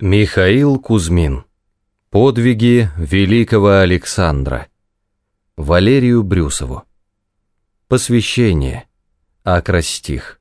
Михаил Кузьмин. Подвиги великого Александра. Валерию Брюсову. Посвящение. Акростих.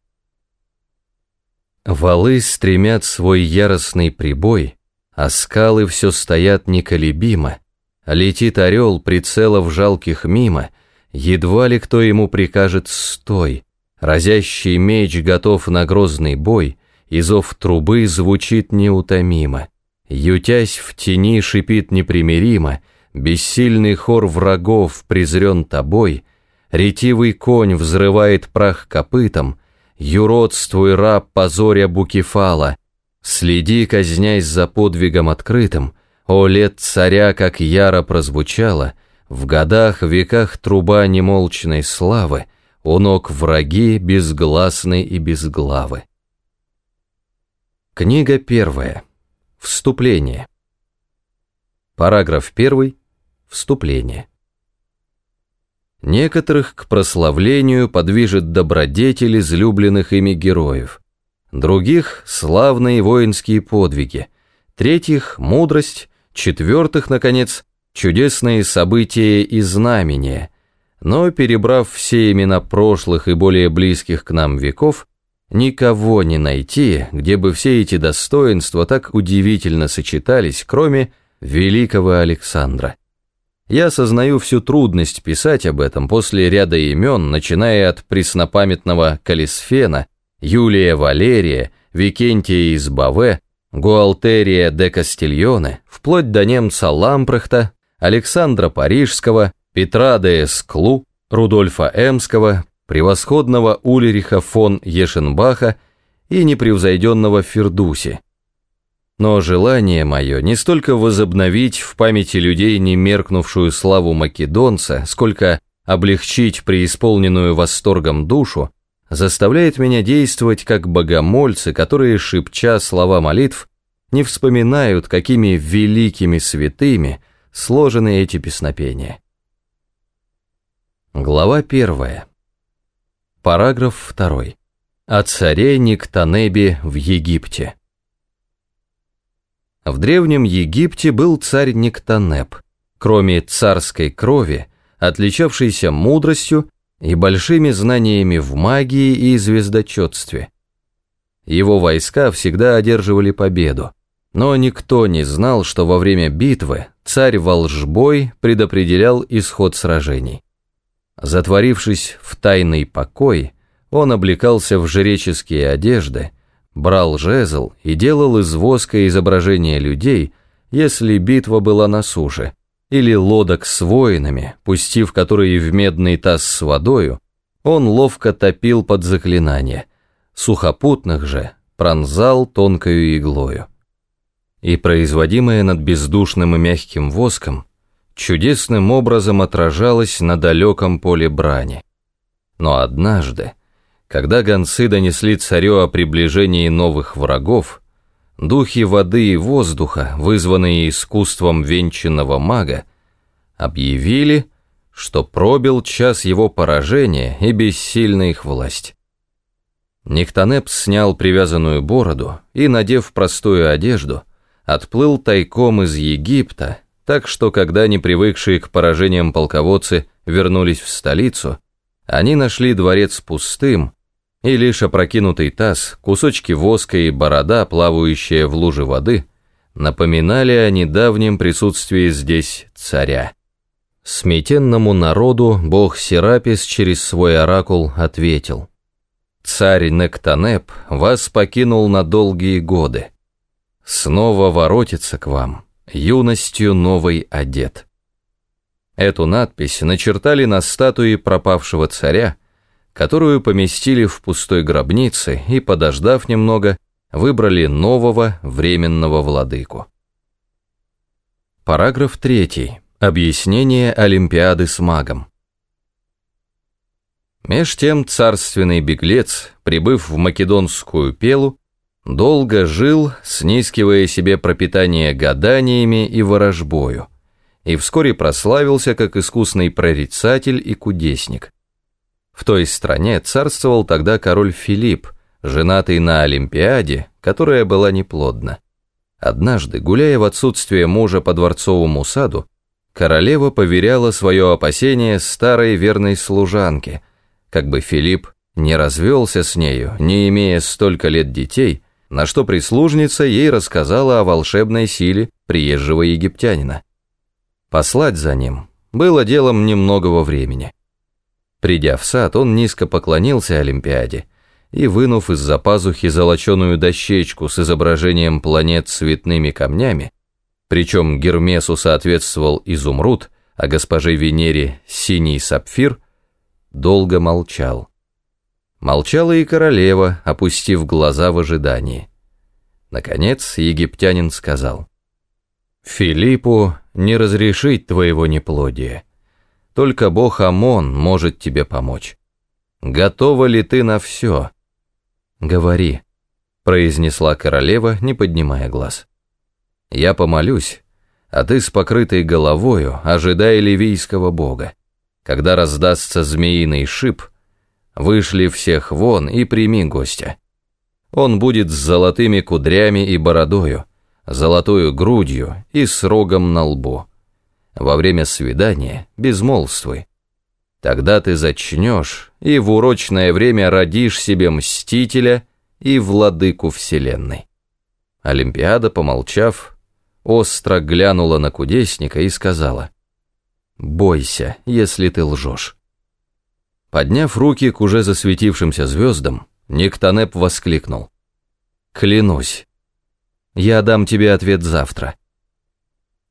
Валы стремят свой яростный прибой, а скалы все стоят неколебимо. Летит орел, прицелов жалких мимо, едва ли кто ему прикажет «стой». Разящий меч готов на грозный бой — и зов трубы звучит неутомимо. Ютясь в тени шипит непримиримо, бессильный хор врагов презрен тобой, ретивый конь взрывает прах копытом, юродствуй раб позоря Букефала, следи, казнясь за подвигом открытым, о лет царя, как яро прозвучало, в годах, веках труба немолчной славы, у ног враги безгласны и безглавы. Книга первая. Вступление. Параграф первый. Вступление. Некоторых к прославлению подвижет добродетель излюбленных ими героев, других — славные воинские подвиги, третьих — мудрость, четвертых, наконец, чудесные события и знамения, но, перебрав все имена прошлых и более близких к нам веков, Никого не найти, где бы все эти достоинства так удивительно сочетались, кроме великого Александра. Я осознаю всю трудность писать об этом после ряда имен, начиная от преснопамятного Калисфена, Юлия Валерия, Викентия из Баве, Гуалтерия де Кастильоне, вплоть до немца Лампрехта, Александра Парижского, Петра де Эсклу, Рудольфа Эмского, превосходного Ульриха фон Ешенбаха и непревзойденного Фердуси. Но желание мое не столько возобновить в памяти людей немеркнувшую славу македонца, сколько облегчить преисполненную восторгом душу, заставляет меня действовать как богомольцы, которые, шепча слова молитв, не вспоминают, какими великими святыми сложены эти песнопения. Глава первая. Параграф 2. О царе Никтанебе в Египте. В Древнем Египте был царь Никтанеб, кроме царской крови, отличавшийся мудростью и большими знаниями в магии и звездочетстве. Его войска всегда одерживали победу, но никто не знал, что во время битвы царь волжбой предопределял исход сражений. Затворившись в тайный покой, он облекался в жреческие одежды, брал жезл и делал из воска изображения людей, если битва была на суше, или лодок с воинами, пустив которые в медный таз с водою, он ловко топил под заклинание, сухопутных же пронзал тонкою иглою. И производимое над бездушным и мягким воском чудесным образом отражалось на далеком поле брани. Но однажды, когда гонцы донесли царю о приближении новых врагов, духи воды и воздуха, вызванные искусством венчанного мага, объявили, что пробил час его поражения и бессильна их власть. Никтонеп снял привязанную бороду и, надев простую одежду, отплыл тайком из Египта, так что, когда непривыкшие к поражениям полководцы вернулись в столицу, они нашли дворец пустым, и лишь опрокинутый таз, кусочки воска и борода, плавающая в луже воды, напоминали о недавнем присутствии здесь царя. Сметенному народу бог Серапис через свой оракул ответил. «Царь Нектанеп вас покинул на долгие годы. Снова воротится к вам» юностью новый одет. Эту надпись начертали на статуе пропавшего царя, которую поместили в пустой гробнице и, подождав немного, выбрали нового временного владыку. Параграф 3. Объяснение Олимпиады с магом. Меж тем царственный беглец, прибыв в Македонскую Пелу, Долго жил, снискивая себе пропитание гаданиями и ворожбою, и вскоре прославился как искусный прорицатель и кудесник. В той стране царствовал тогда король Филипп, женатый на Олимпиаде, которая была неплодна. Однажды, гуляя в отсутствие мужа по дворцовому саду, королева поверяла свое опасение старой верной служанке, как бы Филипп не развелся с нею, не имея столько лет детей, на что прислужница ей рассказала о волшебной силе приезжего египтянина. Послать за ним было делом немногого времени. Придя в сад, он низко поклонился Олимпиаде и, вынув из-за пазухи золоченую дощечку с изображением планет цветными камнями, причем Гермесу соответствовал изумруд, а госпоже Венере синий сапфир, долго молчал. Молчала и королева, опустив глаза в ожидании. Наконец египтянин сказал, «Филиппу не разрешить твоего неплодия. Только бог Амон может тебе помочь. Готова ли ты на все?» «Говори», — произнесла королева, не поднимая глаз. «Я помолюсь, а ты с покрытой головою ожидай ливийского бога. Когда раздастся змеиный шип, вышли всех вон и прими гостя. Он будет с золотыми кудрями и бородою, золотою грудью и с рогом на лбу. Во время свидания безмолвствуй. Тогда ты зачнешь и в урочное время родишь себе мстителя и владыку вселенной. Олимпиада, помолчав, остро глянула на кудесника и сказала, «Бойся, если ты лжешь». Подняв руки к уже засветившимся звездам, Никтанеп воскликнул. «Клянусь, я дам тебе ответ завтра».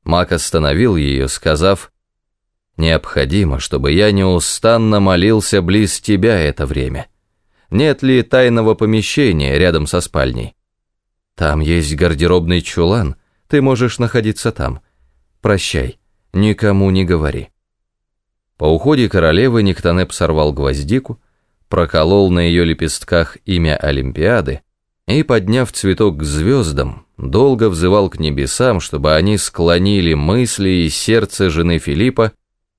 Мак остановил ее, сказав, Необходимо, чтобы я неустанно молился близ тебя это время. Нет ли тайного помещения рядом со спальней? Там есть гардеробный чулан, ты можешь находиться там. Прощай, никому не говори. По уходе королевы Никтанеп сорвал гвоздику, проколол на ее лепестках имя Олимпиады и, подняв цветок к звездам, долго взывал к небесам, чтобы они склонили мысли и сердце жены Филиппа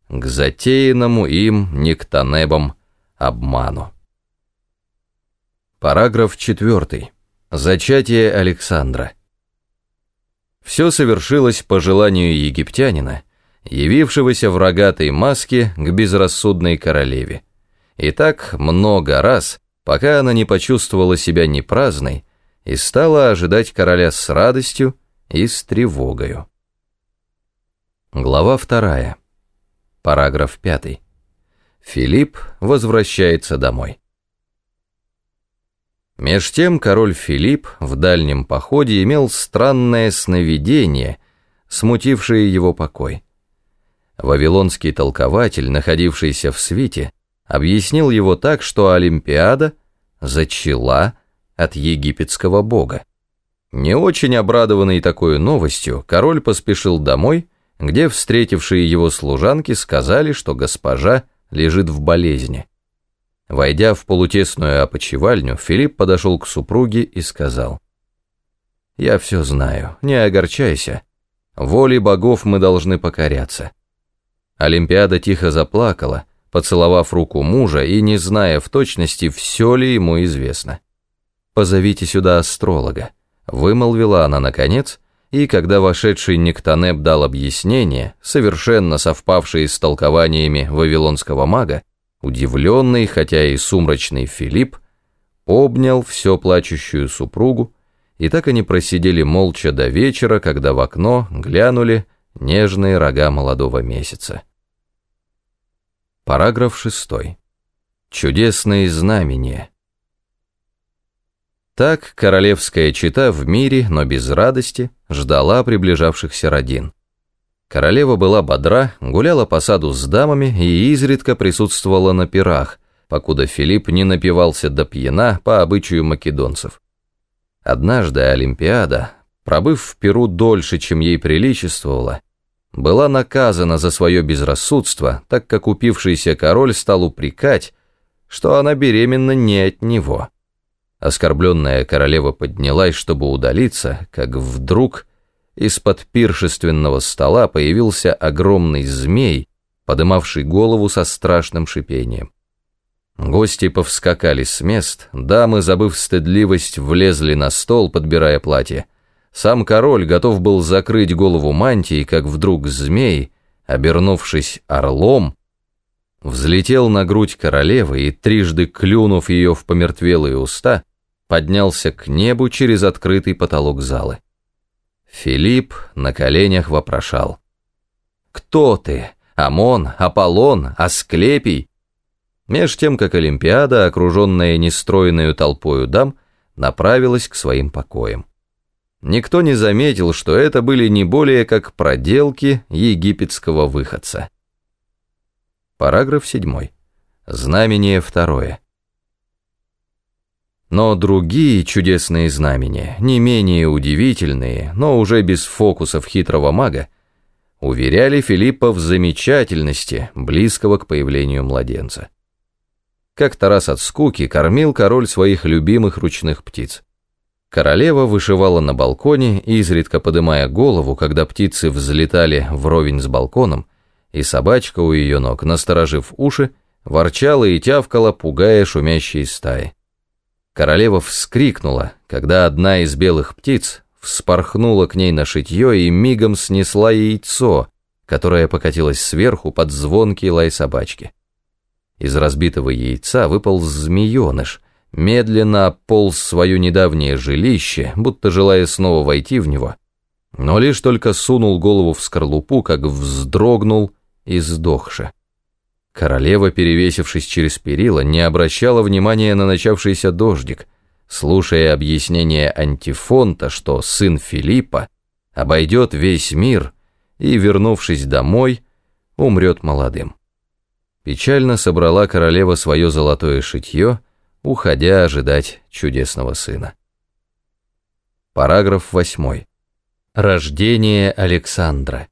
к затеянному им Никтанебом обману. Параграф 4. Зачатие Александра. Все совершилось по желанию египтянина, явившегося в рогатой маске к безрассудной королеве. И так много раз, пока она не почувствовала себя непраздной и стала ожидать короля с радостью и с тревогою. Глава вторая. Параграф 5. Филипп возвращается домой. Меж тем король Филипп в дальнем походе имел странное сновидение, смутившее его покой. Вавилонский толкователь, находившийся в свите, объяснил его так, что Олимпиада зачала от египетского бога. Не очень обрадованный такой новостью, король поспешил домой где встретившие его служанки сказали, что госпожа лежит в болезни. Войдя в полутесную опочивальню, Филипп подошел к супруге и сказал, «Я все знаю, не огорчайся. Воле богов мы должны покоряться». Олимпиада тихо заплакала, поцеловав руку мужа и не зная в точности, все ли ему известно. «Позовите сюда астролога», — вымолвила она наконец, — и когда вошедший Никтанеп дал объяснение, совершенно совпавшие с толкованиями вавилонского мага, удивленный, хотя и сумрачный Филипп, обнял все плачущую супругу, и так они просидели молча до вечера, когда в окно глянули нежные рога молодого месяца. Параграф 6. Чудесные знамения. Так королевская чита в мире, но без радости, ждала приближавшихся родин. Королева была бодра, гуляла по саду с дамами и изредка присутствовала на пирах, покуда Филипп не напивался до пьяна по обычаю македонцев. Однажды Олимпиада, пробыв в Перу дольше, чем ей приличествовало, была наказана за свое безрассудство, так как упившийся король стал упрекать, что она беременна не от него. Оскорбленная королева поднялась, чтобы удалиться, как вдруг из-под пиршественного стола появился огромный змей, подымавший голову со страшным шипением. Гости повскакали с мест, дамы, забыв стыдливость, влезли на стол, подбирая платье, Сам король готов был закрыть голову мантии, как вдруг змей, обернувшись орлом, взлетел на грудь королевы и, трижды клюнув ее в помертвелые уста, поднялся к небу через открытый потолок залы. Филипп на коленях вопрошал. «Кто ты? Амон, Аполлон, Асклепий?» Меж тем, как Олимпиада, окруженная нестроенную толпою дам, направилась к своим покоям. Никто не заметил, что это были не более как проделки египетского выходца. Параграф 7. Знамение второе. Но другие чудесные знамения, не менее удивительные, но уже без фокусов хитрого мага, уверяли Филиппа в замечательности, близкого к появлению младенца. Как-то раз от скуки кормил король своих любимых ручных птиц. Королева вышивала на балконе, изредка подымая голову, когда птицы взлетали вровень с балконом, и собачка у ее ног, насторожив уши, ворчала и тявкала, пугая шумящие стаи. Королева вскрикнула, когда одна из белых птиц вспорхнула к ней на шитье и мигом снесла яйцо, которое покатилось сверху под звонкий лай собачки. Из разбитого яйца выпал змееныш, медленно полз свое недавнее жилище, будто желая снова войти в него, но лишь только сунул голову в скорлупу, как вздрогнул и сдохши. Королева, перевесившись через перила, не обращала внимания на начавшийся дождик, слушая объяснение антифонта, что сын Филиппа обойдет весь мир и, вернувшись домой, умрет молодым. Печально собрала королева свое золотое шитье, уходя ожидать чудесного сына. Параграф 8. Рождение Александра.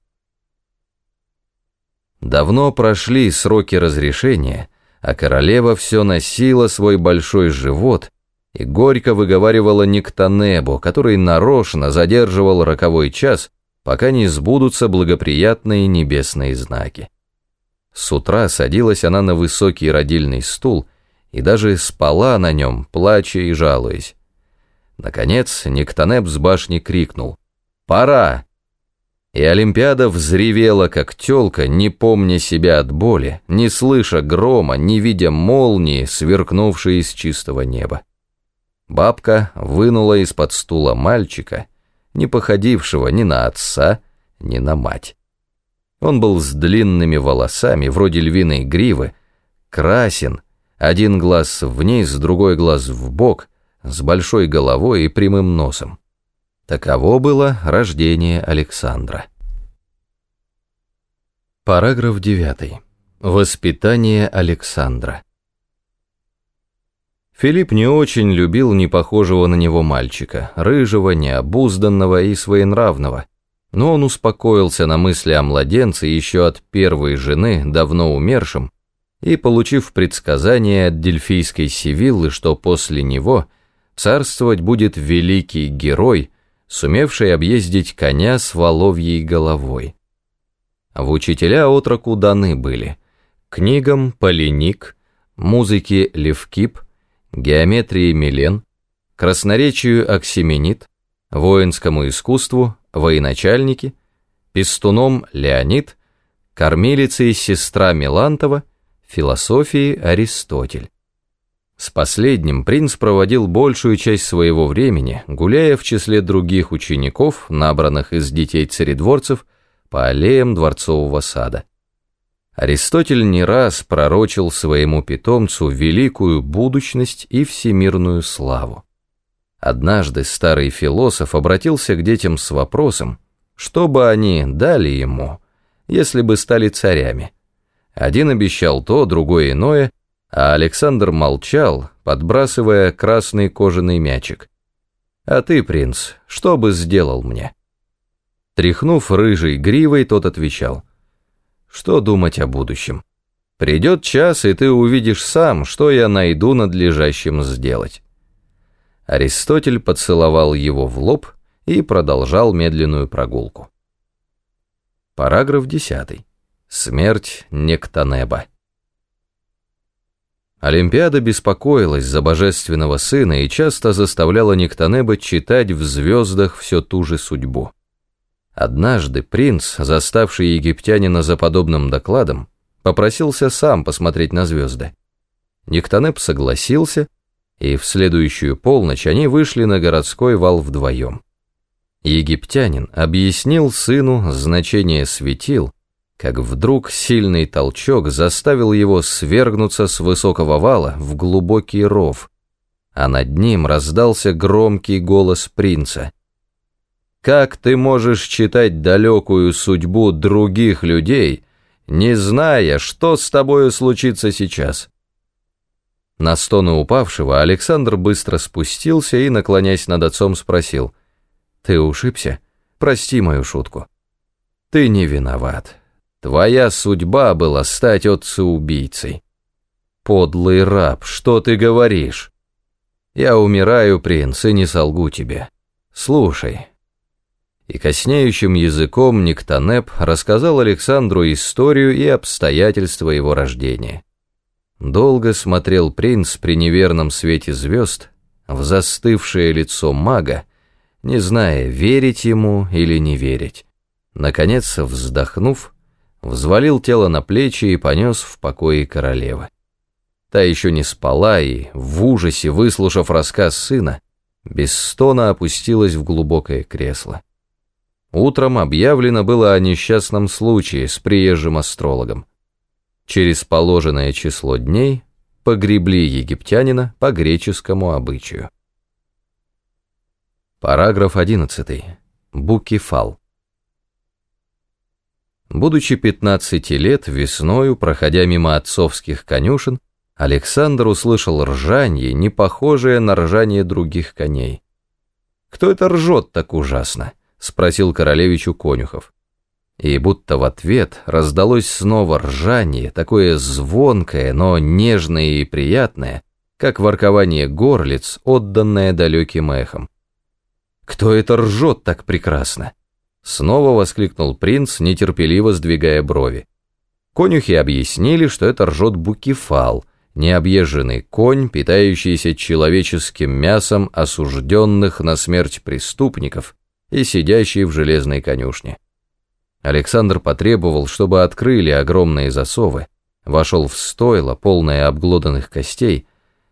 Давно прошли сроки разрешения, а королева все носила свой большой живот и горько выговаривала Никтанебу, который нарочно задерживал роковой час, пока не сбудутся благоприятные небесные знаки. С утра садилась она на высокий родильный стул и даже спала на нем, плача и жалуясь. Наконец Никтанеб с башни крикнул «Пора!» И Олимпиада взревела, как тёлка, не помня себя от боли, не слыша грома, не видя молнии, сверкнувшей из чистого неба. Бабка вынула из-под стула мальчика, не походившего ни на отца, ни на мать. Он был с длинными волосами, вроде львиной гривы, красен, один глаз вниз, другой глаз в бок, с большой головой и прямым носом. Таково было рождение Александра. Параграф 9. Воспитание Александра. Филипп не очень любил непохожего на него мальчика, рыжего, необузданного и своенравного, но он успокоился на мысли о младенце еще от первой жены, давно умершем, и, получив предсказание от дельфийской Сивиллы, что после него царствовать будет великий герой – сумевший объездить коня с воловьей головой. В учителя отроку даны были книгам Полиник, музыке Левкип, геометрии Милен, красноречию Оксименит, воинскому искусству военачальники, пестуном Леонид, кормилицей сестра Милантова, философии Аристотель. С последним принц проводил большую часть своего времени, гуляя в числе других учеников, набранных из детей царедворцев, по аллеям дворцового сада. Аристотель не раз пророчил своему питомцу великую будущность и всемирную славу. Однажды старый философ обратился к детям с вопросом, что бы они дали ему, если бы стали царями. Один обещал то, другой иное, а Александр молчал, подбрасывая красный кожаный мячик. «А ты, принц, что бы сделал мне?» Тряхнув рыжей гривой, тот отвечал. «Что думать о будущем? Придет час, и ты увидишь сам, что я найду надлежащим сделать». Аристотель поцеловал его в лоб и продолжал медленную прогулку. Параграф 10. Смерть Нектанеба. Олимпиада беспокоилась за божественного сына и часто заставляла Никтонеба читать в звездах все ту же судьбу. Однажды принц, заставший египтянина за подобным докладом, попросился сам посмотреть на звезды. Никтонеп согласился, и в следующую полночь они вышли на городской вал вдвоем. Египтянин объяснил сыну значение светил, как вдруг сильный толчок заставил его свергнуться с высокого вала в глубокий ров, а над ним раздался громкий голос принца. Как ты можешь читать далекую судьбу других людей, не зная, что с тобою случится сейчас?» На стоны упавшего Александр быстро спустился и, наклонясь над отцом, спросил, «Ты ушибся? Прости мою шутку». «Ты не виноват. Твоя судьба была стать отцеубийцей». «Подлый раб, что ты говоришь?» «Я умираю, принц, и не солгу тебе. Слушай, и коснеющим языком Никтонеп рассказал Александру историю и обстоятельства его рождения. Долго смотрел принц при неверном свете звезд в застывшее лицо мага, не зная, верить ему или не верить. Наконец, вздохнув, взвалил тело на плечи и понес в покое королевы. Та еще не спала и, в ужасе выслушав рассказ сына, без стона опустилась в глубокое кресло. Утром объявлено было о несчастном случае с приезжим астрологом. Через положенное число дней погребли египтянина по греческому обычаю. Параграф 11. Букефал. Будучи 15 лет, весною, проходя мимо отцовских конюшен, Александр услышал ржанье, не похожее на ржание других коней. Кто это ржет так ужасно? — спросил королевичу Конюхов. И будто в ответ раздалось снова ржание, такое звонкое, но нежное и приятное, как воркование горлиц, отданное далеким эхом. «Кто это ржет так прекрасно?» Снова воскликнул принц, нетерпеливо сдвигая брови. Конюхи объяснили, что это ржет букефал, необъезженный конь, питающийся человеческим мясом осужденных на смерть преступников, и сидящий в железной конюшне. Александр потребовал, чтобы открыли огромные засовы, вошел в стойло, полное обглоданных костей,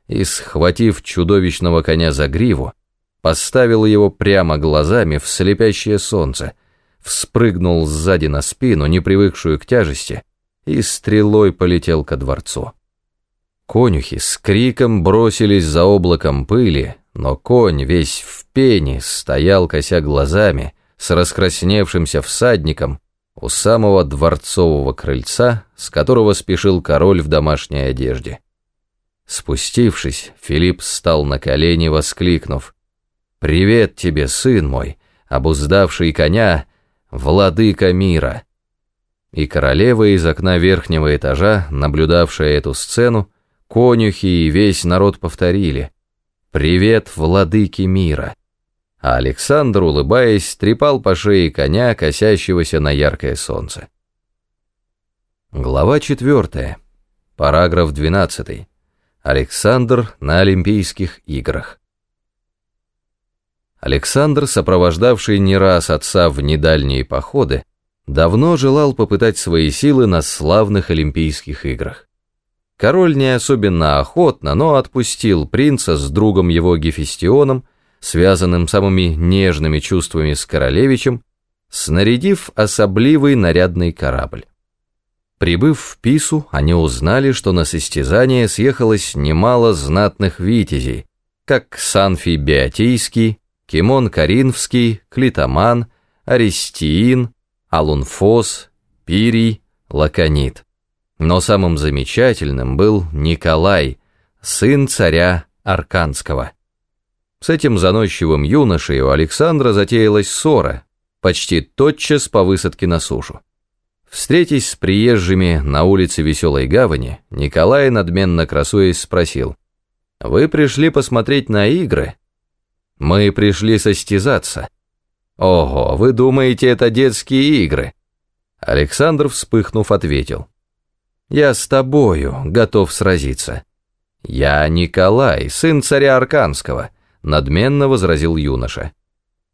и, схватив чудовищного коня за гриву, поставил его прямо глазами в слепящее солнце, вспрыгнул сзади на спину, не привыкшую к тяжести, и стрелой полетел ко дворцу. Конюхи с криком бросились за облаком пыли, но конь весь в пене стоял, кося глазами, с раскрасневшимся всадником у самого дворцового крыльца, с которого спешил король в домашней одежде. Спустившись, Филипп стал на колени, воскликнув «Привет тебе, сын мой, обуздавший коня, владыка мира!» И королева из окна верхнего этажа, наблюдавшая эту сцену, конюхи и весь народ повторили «Привет, владыки мира!» А Александр, улыбаясь, трепал по шее коня, косящегося на яркое солнце. Глава 4. Параграф 12. Александр на Олимпийских играх. Александр, сопровождавший не раз отца в недальние походы, давно желал попытать свои силы на славных Олимпийских играх. Король не особенно охотно, но отпустил принца с другом его Гефестионом, связанным самыми нежными чувствами с королевичем, снарядив особливый нарядный корабль. Прибыв в Пису, они узнали, что на состязание съехалось немало знатных витязей, как Санфий Беатийский, Кимон Каринфский, Клитоман, Аристиин, Алунфос, Пирий, Лаконит. Но самым замечательным был Николай, сын царя Арканского. С этим заносчивым юношей у Александра затеялась ссора, почти тотчас по высадке на сушу. Встретясь с приезжими на улице Веселой Гавани, Николай, надменно красуясь, спросил, «Вы пришли посмотреть на игры?» «Мы пришли состязаться». «Ого, вы думаете, это детские игры?» Александр, вспыхнув, ответил, «Я с тобою готов сразиться». «Я Николай, сын царя Арканского», — надменно возразил юноша.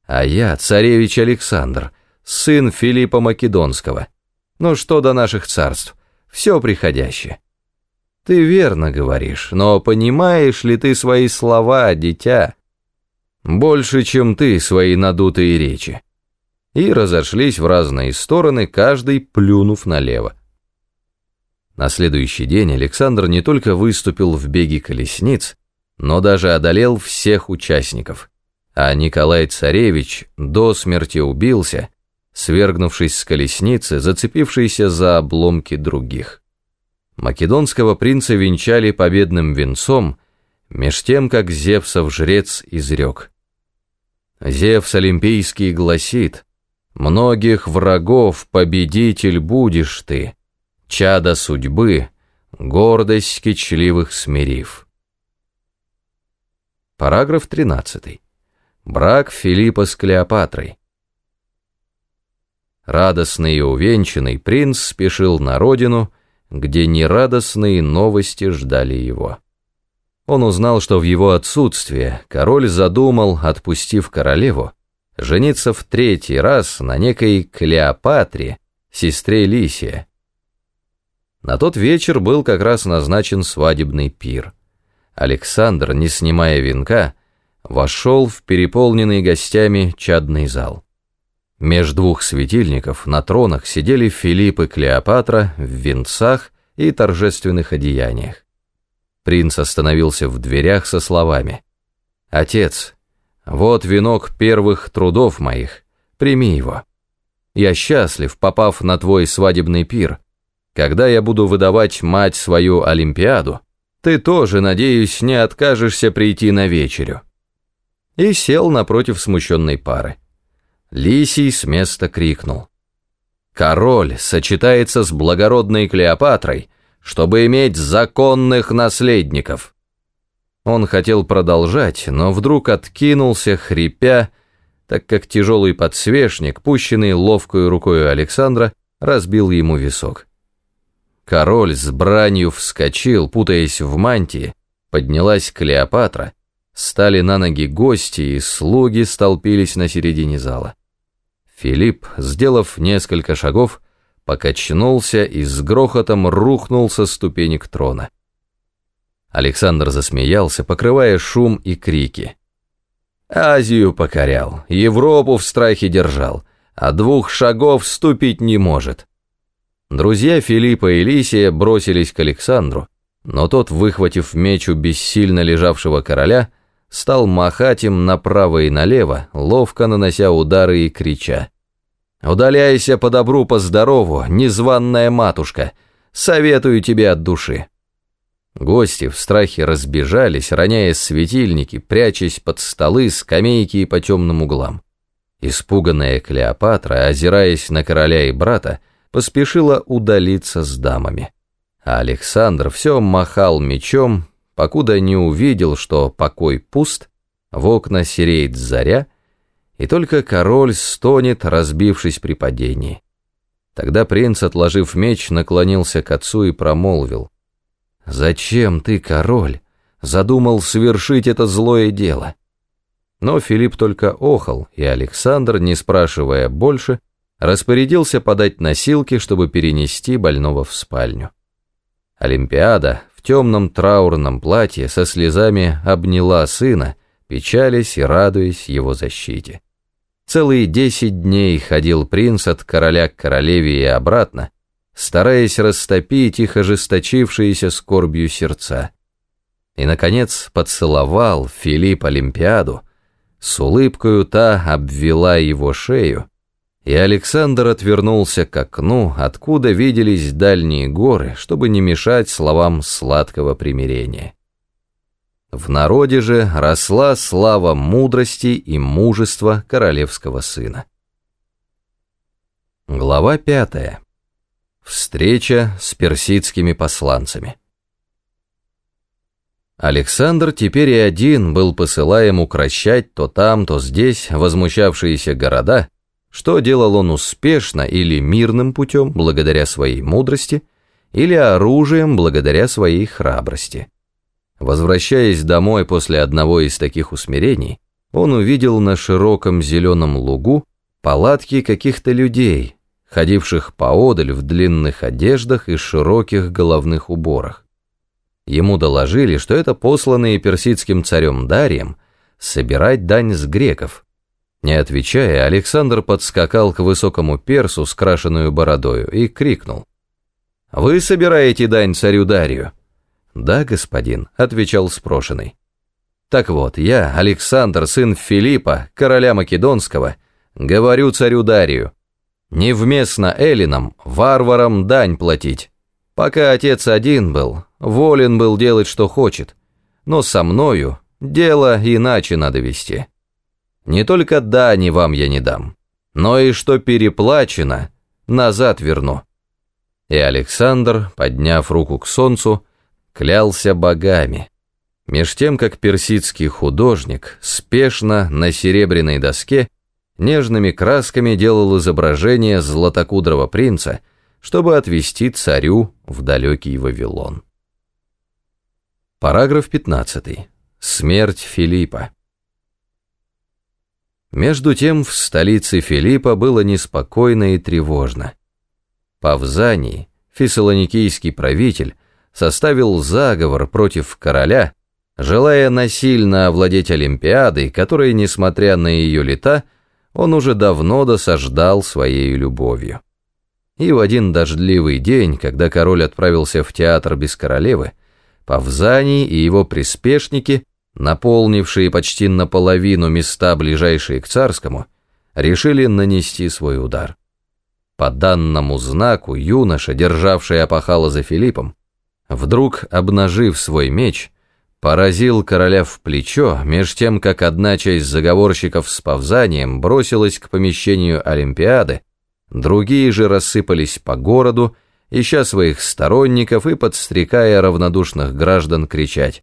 «А я царевич Александр, сын Филиппа Македонского. Ну что до наших царств, все приходящее». «Ты верно говоришь, но понимаешь ли ты свои слова, дитя?» «Больше, чем ты свои надутые речи». И разошлись в разные стороны, каждый плюнув налево. На следующий день Александр не только выступил в беге колесниц, но даже одолел всех участников. А Николай Царевич до смерти убился, свергнувшись с колесницы, зацепившейся за обломки других. Македонского принца венчали победным венцом, меж тем, как Зевсов жрец изрек. Зевс Олимпийский гласит, «Многих врагов победитель будешь ты» чада судьбы, гордость кичливых смирив. Параграф 13. Брак Филиппа с Клеопатрой. Радостный и увенчанный принц спешил на родину, где нерадостные новости ждали его. Он узнал, что в его отсутствие король задумал, отпустив королеву, жениться в третий раз на некой Клеопатре, сестре Лисия, на тот вечер был как раз назначен свадебный пир. Александр, не снимая венка, вошел в переполненный гостями чадный зал. Меж двух светильников на тронах сидели Филипп и Клеопатра в венцах и торжественных одеяниях. Принц остановился в дверях со словами «Отец, вот венок первых трудов моих, прими его. Я счастлив, попав на твой свадебный пир, когда я буду выдавать мать свою Олимпиаду, ты тоже, надеюсь, не откажешься прийти на вечерю». И сел напротив смущенной пары. Лисий с места крикнул. «Король сочетается с благородной Клеопатрой, чтобы иметь законных наследников». Он хотел продолжать, но вдруг откинулся, хрипя, так как тяжелый подсвечник, пущенный ловкой рукой Александра, разбил ему висок. Король с бранью вскочил, путаясь в мантии, поднялась Клеопатра, стали на ноги гости и слуги столпились на середине зала. Филипп, сделав несколько шагов, покачнулся и с грохотом рухнул со ступенек трона. Александр засмеялся, покрывая шум и крики. Азию покорял, Европу в страхе держал, а двух шагов ступить не может. Друзья Филиппа и Лисия бросились к Александру, но тот, выхватив меч у бессильно лежавшего короля, стал махать им направо и налево, ловко нанося удары и крича. «Удаляйся по добру, по здорову, незваная матушка! Советую тебе от души!» Гости в страхе разбежались, роняя светильники, прячась под столы, скамейки и по темным углам. Испуганная Клеопатра, озираясь на короля и брата, поспешила удалиться с дамами. А Александр все махал мечом, покуда не увидел, что покой пуст, в окна сереет заря, и только король стонет, разбившись при падении. Тогда принц, отложив меч, наклонился к отцу и промолвил. «Зачем ты, король, задумал совершить это злое дело?» Но Филипп только охал, и Александр, не спрашивая больше, распорядился подать носилки, чтобы перенести больного в спальню. Олимпиада в темном траурном платье со слезами обняла сына, печалясь и радуясь его защите. Целые десять дней ходил принц от короля к королеве и обратно, стараясь растопить их ожесточившиеся скорбью сердца. И, наконец, поцеловал Филипп Олимпиаду, с улыбкою та обвела его шею, и Александр отвернулся к окну, откуда виделись дальние горы, чтобы не мешать словам сладкого примирения. В народе же росла слава мудрости и мужества королевского сына. Глава пятая. Встреча с персидскими посланцами. Александр теперь и один был посылаем укращать то там, то здесь возмущавшиеся города, что делал он успешно или мирным путем, благодаря своей мудрости, или оружием, благодаря своей храбрости. Возвращаясь домой после одного из таких усмирений, он увидел на широком зеленом лугу палатки каких-то людей, ходивших поодаль в длинных одеждах и широких головных уборах. Ему доложили, что это посланные персидским царем Дарием собирать дань с греков. Не отвечая, Александр подскакал к высокому персу с крашеную бородою и крикнул. «Вы собираете дань царю Дарию?» «Да, господин», — отвечал спрошенный. «Так вот, я, Александр, сын Филиппа, короля Македонского, говорю царю Дарию, невместно эллинам, варварам дань платить. Пока отец один был, волен был делать, что хочет, но со мною дело иначе надо вести. Не только дани вам я не дам, но и что переплачено, назад верну». И Александр, подняв руку к солнцу, клялся богами. Меж тем, как персидский художник спешно на серебряной доске нежными красками делал изображение златокудрого принца, чтобы отвести царю в далекий Вавилон. Параграф 15. Смерть Филиппа. Между тем в столице Филиппа было неспокойно и тревожно. Павзаний, фессалоникийский правитель, составил заговор против короля, желая насильно овладеть Олимпиадой, которой, несмотря на ее лета, он уже давно досаждал своей любовью. И в один дождливый день, когда король отправился в театр без королевы, Павзаний и его приспешники, наполнившие почти наполовину места, ближайшие к царскому, решили нанести свой удар. По данному знаку юноша, державший опахало за Филиппом, вдруг, обнажив свой меч, поразил короля в плечо, меж тем, как одна часть заговорщиков с повзанием бросилась к помещению Олимпиады, другие же рассыпались по городу, ища своих сторонников и подстрекая равнодушных граждан кричать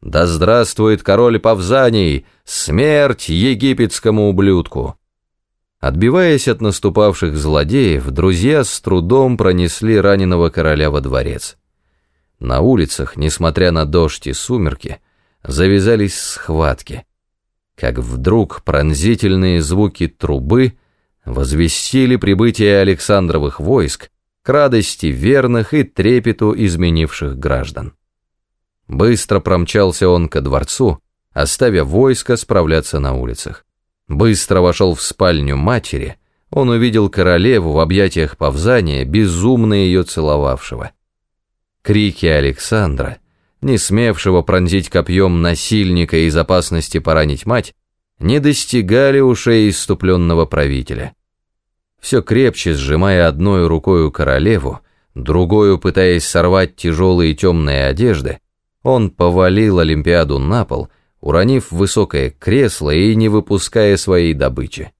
«Да здравствует король Павзаний! Смерть египетскому ублюдку!» Отбиваясь от наступавших злодеев, друзья с трудом пронесли раненого короля во дворец. На улицах, несмотря на дождь и сумерки, завязались схватки. Как вдруг пронзительные звуки трубы возвестили прибытие Александровых войск к радости верных и трепету изменивших граждан. Быстро промчался он ко дворцу, оставя войско справляться на улицах. Быстро вошел в спальню матери, он увидел королеву в объятиях Павзания, безумно ее целовавшего. Крики Александра, не смевшего пронзить копьем насильника из опасности поранить мать, не достигали ушей иступленного правителя. Все крепче сжимая одной рукою королеву, другою пытаясь сорвать тяжелые темные одежды, он повалил Олимпиаду на пол уронив высокое кресло и не выпуская своей добычи.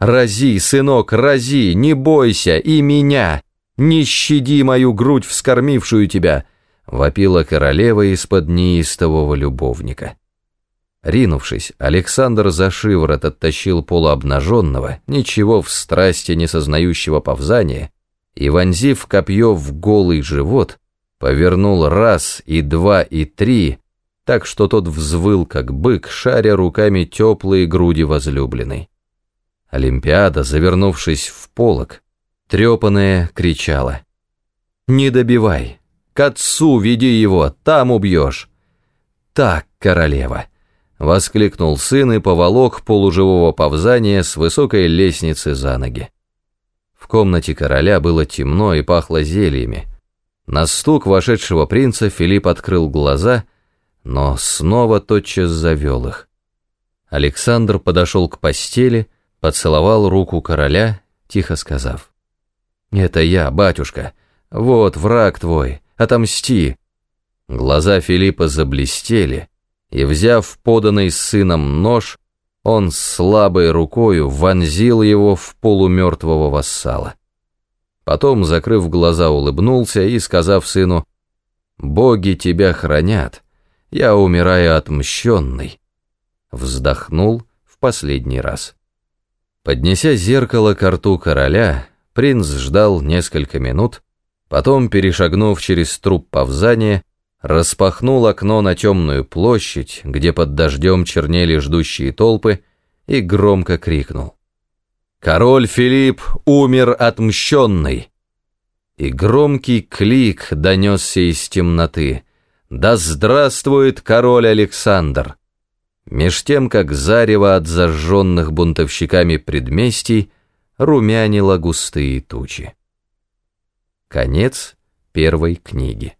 «Рази, сынок, рази, не бойся, и меня! Не щади мою грудь, вскормившую тебя!» — вопила королева из-под неистового любовника. Ринувшись, Александр за шиворот оттащил полуобнаженного, ничего в страсти не сознающего повзания, и, вонзив копье в голый живот, повернул раз и два и три, так что тот взвыл, как бык, шаря руками теплые груди возлюбленной. Олимпиада, завернувшись в полог, трепанная, кричала. «Не добивай! К отцу веди его, там убьешь!» «Так, королева!» — воскликнул сын и поволок полуживого повзания с высокой лестницы за ноги. В комнате короля было темно и пахло зельями. На стук вошедшего принца Филипп открыл глаза — но снова тотчас завел их. Александр подошел к постели, поцеловал руку короля, тихо сказав. «Это я, батюшка. Вот враг твой. Отомсти». Глаза Филиппа заблестели, и, взяв поданный сыном нож, он слабой рукою вонзил его в полумертвого вассала. Потом, закрыв глаза, улыбнулся и, сказав сыну, «Боги тебя хранят», я умираю отмщенный. Вздохнул в последний раз. Поднеся зеркало к рту короля, принц ждал несколько минут, потом, перешагнув через труп повзания, распахнул окно на темную площадь, где под дождем чернели ждущие толпы, и громко крикнул. «Король Филипп умер отмщенный!» И громкий клик донесся из темноты. «Да здравствует король Александр!» Меж тем, как зарево от зажженных бунтовщиками предместий румянило густые тучи. Конец первой книги.